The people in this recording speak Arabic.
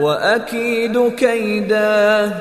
وأكيد كيدا.